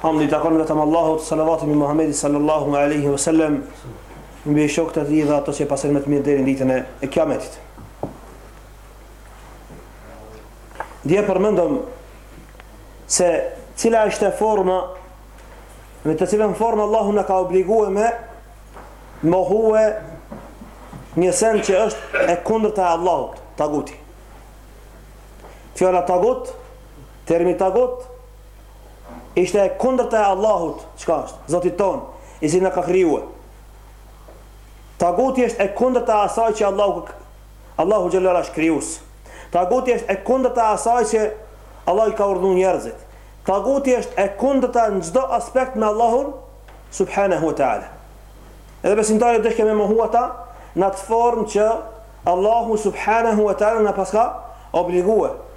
Hamdi i takon vetëm Allahut, salavati mbi Muhamedin sallallahu alaihi wasallam, mbi shokët e tij dhe ato që pasojnë me të mira deri në ditën e Kiametit. Dje përmendëm se cila është e forma me të cilën formë Allahu na ka obliguar me mohue një sen që është e kundërta e Allahut, taguti. Fjala tagut, termi tagut, Ishte e kundërta e Allahut, çka është? Zotit ton, i cili na ka krijuar. Taguti është e kundërta e asaj që Allahu Allahu xhallahu është krijues. Taguti është e kundërta e asaj që Allahu i ka urdhëru njerëzit. Taguti është e kundërta në çdo aspekt me Allahun subhanahu wa taala. Edhe besimtari duhet ke me mohu ata në atë formë që Allahu subhanahu wa taala na paska obligue.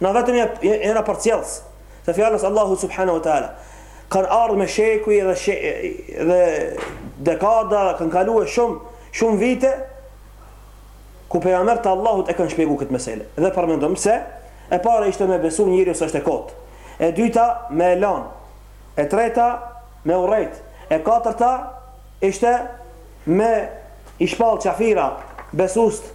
Na vetëm jena përcjellës të fjalës së Allahut subhanahu wa taala. Kan ardh me shekuj dhe she, dhe dekada, kanë kalue shumë shumë vite ku pejgamberët e Allahut e kanë shpjegu këtë mesele. Dhe përmendëm se e para ishte me besu njeriu se është e kot. E dyta me e lan. E treta me urrejt. E katërta ishte me i shpall qafira besuesit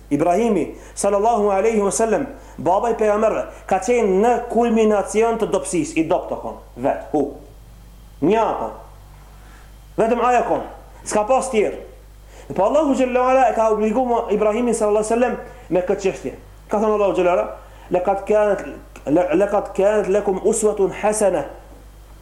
Ibrahimi, sallallahu alejhi ue selem, baba i pejgamberëve, ka qenë në kulminacion të dobësisë, i dobët u kon, vet, hu. Një u kon. Vetëm ai u kon. S'ka pas tjerë. Epo Allahu xhallahu ala e ka obligu Ibrahimin sallallahu alejhi selem me këtë çështje. Ka thënë Allahu xhallahu ala, "Laqad kanat laqad kanat lakum uswatun hasana."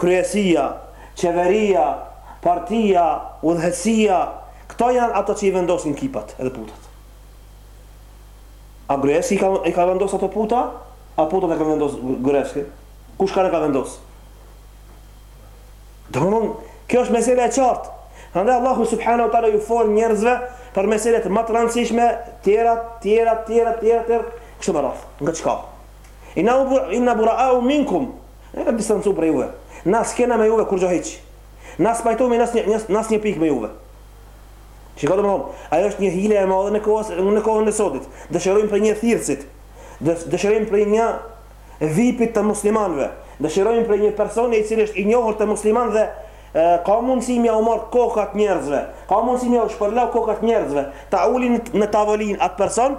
Kryesia, qeveria, partia, udhëheqësia, këto janë ato që i vendosin kipat edhe putat. A Gruevski i ka, i ka vendosë ato puta? A putat i ka vendosë Gruevski? Kush ka ne ka vendosë? Domethënë, kjo është mesele e qartë. Andaj Allahu subhanahu wa taala ju fol njerëzve për meselet më të rëndësishme, tjera, tjera, tjera, tjera, tjera, kështu me radh. Nga çka? Inna inna bura'u minkum Jena distancu prej juve. Na s'kena me juve kurgjo hiq. Na s'pajtohemi në asnjë pikë me juve. Shiko domethënë, ajo është një hile e madhe në kohës në kohën e sotit. Dëshirojnë prej një thirrësit. Dëshirojnë prej një vipit të muslimanëve. Dëshirojnë prej një personi i cili është i njohur te muslimanët dhe ka mundësi me ja u marr kokat njerëzve. Ka mundësi me ja u shpërla kokat njerëzve. Ta ulin në tavolinë atë person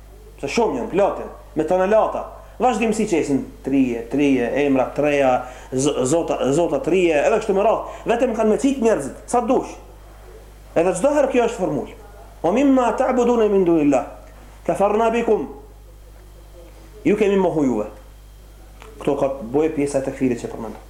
pse shumë janë, plot janë, me tonelata, vazhdimësisht qesin të rie, të rie, emra të reja, zota, zota të rie, edhe kështu me radhë, vetëm kanë me qit njerëzit, sa dush. Edhe çdo herë kjo është formulë. O mimma ta'budun min dunillah. Kafarna bikum. Ju kemi mohu juve. Këto ka bëj pjesa e tekfirit që përmendëm.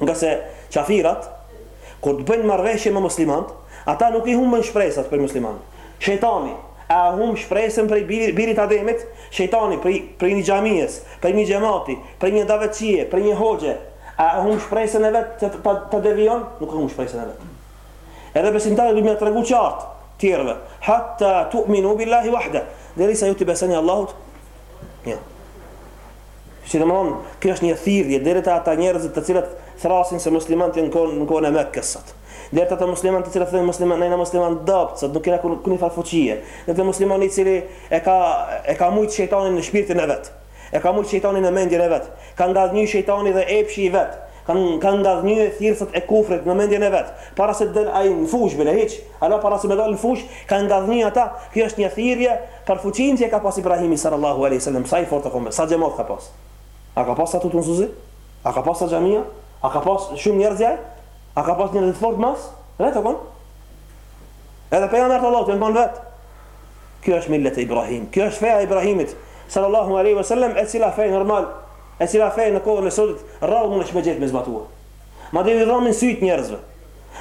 Nga se kafirat, kur të bëjnë marrëveshje me muslimanët, ata nuk i humbin shpresat prej muslimanëve. Shejtani, a e humb shpresën prej biri, birit të Ademit? Shejtani, prej, prej një xhamiës, prej një xhamati, prej një davetçie, prej një hoxhe, a e humb shpresën e vet që ta, ta devijon? Nuk e humb shpresën e vet. Edhe besimtarët duhet me ju tregu qartë tjerëve. Hatta tu'minu billahi wahda. Derisa ju të besoni Allahut Një. Si domethënë, kjo është një thirrje deri te ata njerëz të cilët thrasin se muslimanët janë kon në kohën e Mekës sot. Deri te ata muslimanë të cilët thonë muslimanë, ne muslimanë dobt, sot nuk kena kurrkuni far fuqie. Dhe te muslimani i cili e ka e ka mujt shejtanin në shpirtin e vet. E ka mujt shejtanin në mendjen e vet. Ka ngadhnjy shejtani dhe epshi i vet. Kanë kanë ngadhnjy thirrsat e kufrit në mendjen e vet. Para se të dal ai në fush bile hiç, hala para se me dal në fush, kanë ngadhnjy ata, kjo është një thirrje Për fuqinë që e ka pas Ibrahimi sallallâhu alejhi sallem sa i fortë, kombe, sa xhemat ka pas? A ka pas sa tutun suzi? A ka pas sa xhamia? A ka pas shumë njerëz ai? A ka pas njerëz të fortë mas? Vet ka kon. Edhe pejgamberët e Allahut janë kon vet. Kjo është millet e Ibrahim. Kjo është feja e Ibrahimit sallallahu alaihi wasallam e cila fe normal, e cila fe në kohën e sotit rrallë mund të shihet, me gjetë me zbatuar. Madje ju dhamin sytë njerëzve.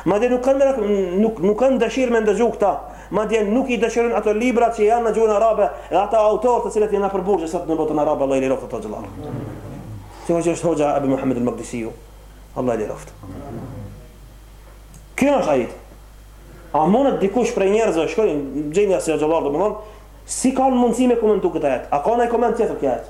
Madje nuk kanë merak, nuk nuk kanë dëshirë me ndëgju këta. Madje nuk i dëshirojnë ato libra që janë në gjuhën arabe dhe ata autorë të cilët janë nëpër burgje sot në botën arabe Allah i liroftë ata inshallah. Si hoxha është hoxha Abu Muhammed al-Maqdisiu. Allah i liroftë. Kjo është ajet. A mundet dikush prej njerëzve shkojnë gjendja inshallah domethënë si kanë mundësi me komentu këtë ajet? A ka ndonjë koment tjetër këtë ajet?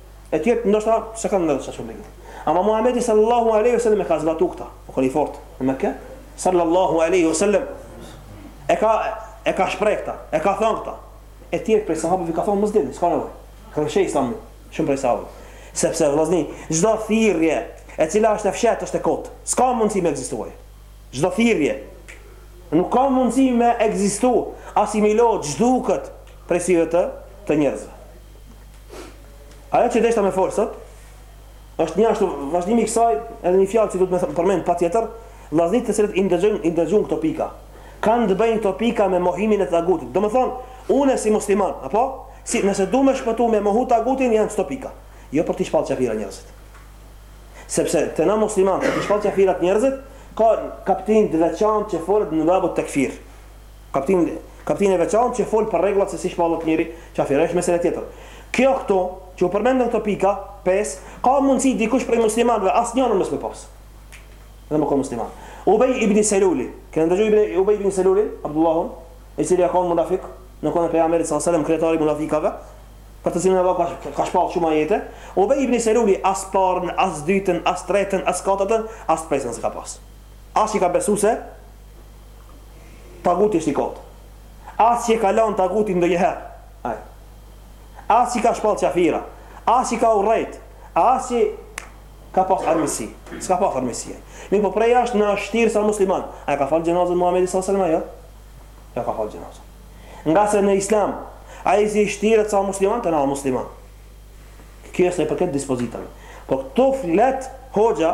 E tjerë ndoshta s'e kanë ndjerë ashtu obligim këtë. Ama Muhamedi sallallahu alaihi wasallam e ka zbatu këta. Pa kon fort në Mekë. Sallallahu alaihi wasallam e ka e ka shpreh këta, e ka thënë këta. E tjerë prej sahabëve ka thonë mos dilni, s'ka nevojë. Kanë mshef Islamin, shumë prej sahabëve. Sepse vëllazni, çdo thirrje e cila është e fshehtë është e kot. S'ka mundësi me ekzistuar. Çdo thirrje nuk ka mundësi me ekzistuar, asimilohet, zhduket prej syve të të njerëzve. Ajo që deshta me folë sot, është një ashtu vazhdimi i kësaj edhe një fjalë që duhet me përmend patjetër, vllaznit të cilët i ndëgjojnë i ndëgjojnë këto pika. Kanë të bëjnë këto pika me mohimin e tagutit. Domethënë, unë si musliman, apo si nëse du me shpëtu me mohu tagutin janë këto pika. Jo për të shpallë çafira njerëzit. Sepse te na musliman për të shpallë çafira njerëzit ka kaptin të veçantë që folet në babu tekfir. Kaptinë, kaptinë e veçantë që fol për rregullat se si shpallet njëri qafir është mesele tjetër. Kjo këtu që u përmendën këto pika pesë ka mundësi dikush prej muslimanëve asnjënën mos me pas dhe me kon musliman. Ubej ibn Seluli, keni ndëgju ibn Ubej ibn Selulin, Abdullahun, i cili ka qenë munafik në kohën e pejgamberit sallallahu alajhi wasallam kryetari i munafikëve, për të cilin Allahu ka, ka shpallë shumë ajete. Ubej ibn Seluli as parën, as dytën, as tretën, as katërtën, as pesën s'e ka pas. As i ka besu se Taguti është i kotë. As e ka lanë tagutin ndonjëherë ai. As i ka shpallë qafira, as i ka urrejt, as i ka pas armësi. S'ka pas armësi ai. Mirpo prej jashtë na është shtirë si musliman. A e ka falë xhenazen Muhamedi sallallahu alaihi wasallam a jo? Ia ka falë xhenazen. Ngase në Islam ai si shtiret si musliman te na musliman. Kjo është përket dispozitave. Po këtu flet hoxha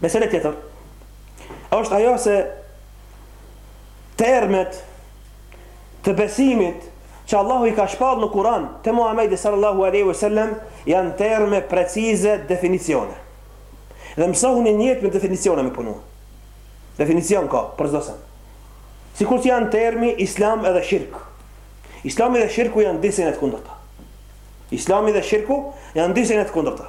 Mesele tjetër është ajo se termet e besimit që Allahu i ka shpall në Kur'an te Muhamedi sallallahu alaihi wasallam janë terme precize definicione. Dhe mësohuni në jetë me definicione me punu. Definicion ka për çdo sen. Sikurse janë termi Islam edhe shirk. Islami dhe shirku janë dy sene të kundërta. Islami dhe shirku janë dy sene të kundërta.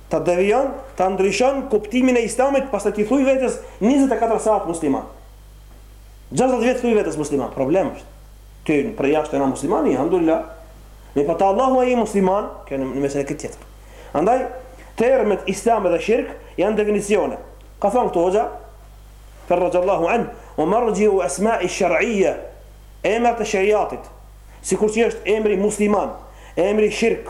Ta devijon, ta ndryshon kuptimin e Islamit pastaj ti thuj vetes njëzet e katër saat musliman. Gjashtëdhjetë vjet thuj vetes musliman, problem është. Ti prej jashtë je na musliman, alhamdulillah. Mirpo te Allahu a je musliman, kjo një mesele krejt tjetër. Andaj termet Islam dhe shirk janë definicione. Ka thënë këtu hoxha Ferrajallahu anhu, "Wa marji'u asma'i shar'iyya" Emrat e shariatit, sikur që është emri musliman, emri shirk,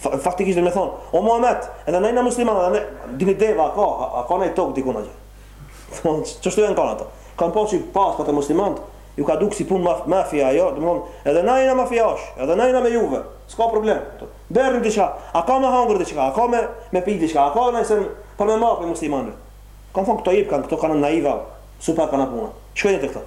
Faktikisht do me thonë, o Muhammed, edhe na jena musliman, edhe ne, dini deva, a ka, a ka naj tokë dikun atje. Qështu janë kanë ato? Kanë pa që po ashtu muslimant, iu ka dukë si punë maf, mafia ajo, do me thonë, edhe na jena mafiash, edhe na jena me juve, s'ka problem. Bjerni diqka, a ka me hangër diqka, a ka me, me pi diqka, a ka naj sen për me marrë prej muslimanve. Kanë thonë këto jip, kan këto kan naiva, super kanë puna. Shkojnë te këto.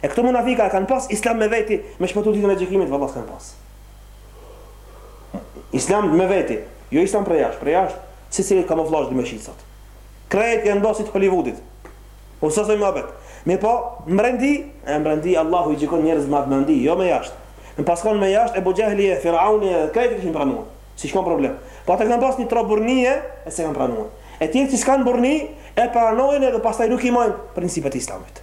E këto munafika a kanë pas islam me veti me shpëtu ditën e gjykimit valla s'kanë pas. Islam me veti, jo islam prej jashtë, prej jashtë si si kamuflazh dhe me shit zot. Krejt janë basit Hollywoodit. Po s'osht ai muhabet. Mirpo, mbrendi, e mbrendi Allahu i gjikon njerëz me atë jo me jashtë. Me pas kon me jashtë Ebu Xhehli e Firauni e krejt kishin pranu. S'ish kon problem. Po ata kanë pas një trohë burrni e s'e kanë pranuar. E tjerë që s'kanë burrni e pranojnë edhe pastaj nuk i majnë principet e Islamit.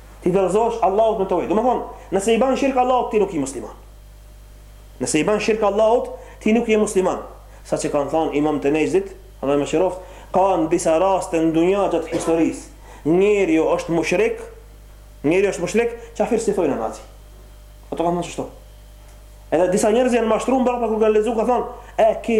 Ti dorëzohesh Allahut në tauhid. Domethënë, nëse i bën shirk Allahut ti nuk je musliman. Nëse i bën shirk Allahut, ti nuk je musliman. Sa që kanë thënë imamët e Nexhdit, Allahu i mëshiroftë, ka në disa raste në dunja gjatë historisë. Njeriu është mushrik, njeriu është mushrik, kafir si thonë namazli. Ato kanë thënë kështu. Edhe disa njerëz janë mashtruar mbrapa kur kanë lexuar ka thënë, "E ke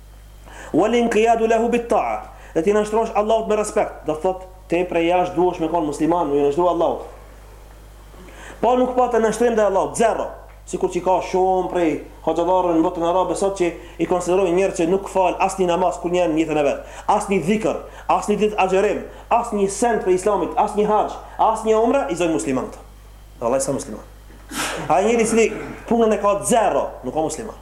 Wal-inqiyadu lehu bit-ta'ah, dhe t'i nënshtrohesh Allahut me respekt, do të thotë edhe prej jashtë duhesh me kon musliman, me ju nënshtru Allahut. Po nuk patë nënshtrim ndaj Allahut, zero. Sikur që ka shumë prej hoxhallarëve në botën arabe sot që i konsiderojnë njerëz që nuk fal asnjë namaz kurrnjë në jetën e vet, asnjë dhikr, asnjë ditë agjërim, asnjë send prej Islamit, asnjë haxh, asnjë umre, i zojnë musliman. Vallai s'a musliman. Ai njeri i cili punën e ka zero, nuk ka musliman.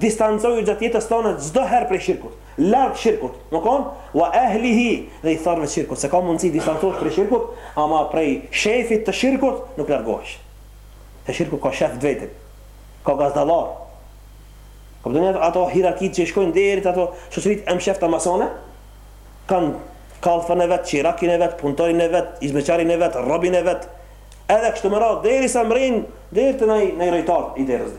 distancoju gjatë jetës tone çdo herë prej shirkut, larg shirkut, me kon, wa ahlihi, dhe ithtarëve të shirkut, se ka mundësi distancohesh prej shirkut, ama prej shefit të shirkut nuk largohesh. Se shirku ka shef të vetin, ka gazdallar. Kuptoni ato hierarkitë që shkojnë deri te ato shoqëritë e mshefta masone, kanë kallfën e vet, çirakin e vet, punëtorin e vet, hizmetçarin e vet, robin e vet, edhe kështu me radhë, derisa mrrin deri te ai ai rojtar i derës.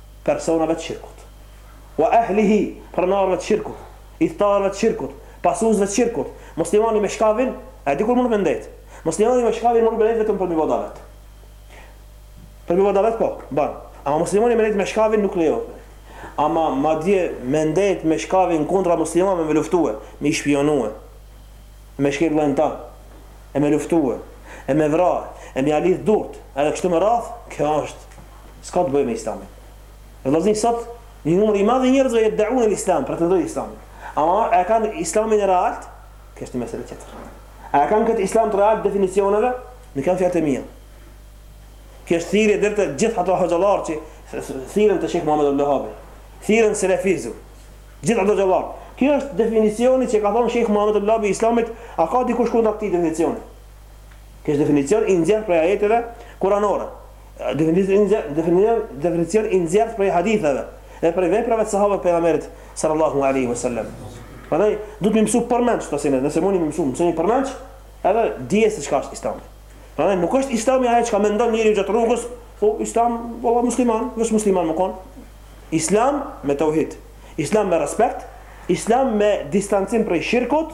personave të shirkut. Wa ahlihi, pronarëve të shirkut, idhtarëve të shirkut, pasuesve të shirkut. Muslimani me shkavin a di kur mund të me ndejt? Muslimani me shkavin mund të me ndejt vetëm për me bo davet. Për me bo davet po, ban. Ama muslimani me ndejt me shkavin nuk lejohet me. Ama madje me ndejt me shkavin kundra muslimanëve me luftue, me i shpionue, me shkel vëllën tan, e me luftue, e me vra, e me ia lidh durt, edhe kështu me radh, kjo është S'ka të bëjë me Islamin. Dhe vëllazëni sot një numër i madh i njerëzve jedde'un el Islam, pretendojnë Islamin. Ama a e kanë Islamin e realt? Kjo është një meselë tjetër. A e kanë këtë Islam të realt definicioneve? Nuk janë fjalët e mia. Kjo është thirrje drejt të gjithë ato hoxhallarë që thirren te Sheikh Muhammed Abdul-Wahabi. Thirren n'selefizëm. Gjithë ato hoxhallarë. Ky është definicioni që ka thënë Sheikh Muhammed Abdul-Wahabi i Islamit, a ka dikush kundër këtij definicioni? Ky është definicion i nxjerrë prej ajeteve kuranore. Definicion i nxjerrtë prej haditheve dhe prej veprave të sahabëve të pejgamberit sallallahu alaihi wasallam. Prandaj duhet me msu përmend shprehjen, nëse mundni me msu, mësoje përmend, edhe dije se çka është Islami. Prandaj nuk është Islami ajo çka mendon njeriu gjatë rrugës, po Islam, valla musliman, vetëm musliman me kon. Islam me tauhid, Islam me respekt, Islam me distancim prej shirkut,